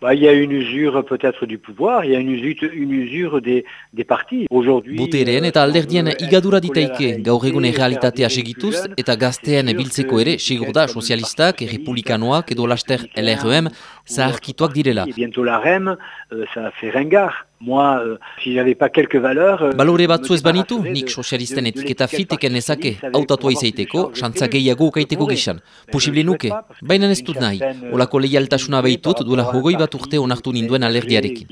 Bah, il y a une usure peut-être du pouvoir, il y a une usure, une usure des, des partis. Aujourd'hui, Boteren eta alderdien igadura ditaike gaur egune realitatea segituz eta gaztean biltzeko ere segur da sozialistak, republikanoak edo laster LREM zaharkituak direla. Bientôt la REM, euh, ça fait ringard. Moi, euh, si j'avais pas quelques valeurs... Euh, Balore batzu ez banitu, nik sozialisten etiketa fiteken nezake, hautatua izaiteko, xantza gehiago ukaiteko gixan. Posible nuke, baina ez dut nahi. Olako lehialtasuna behitut duela jogoi bat urte onartu ninduen alergiarekin.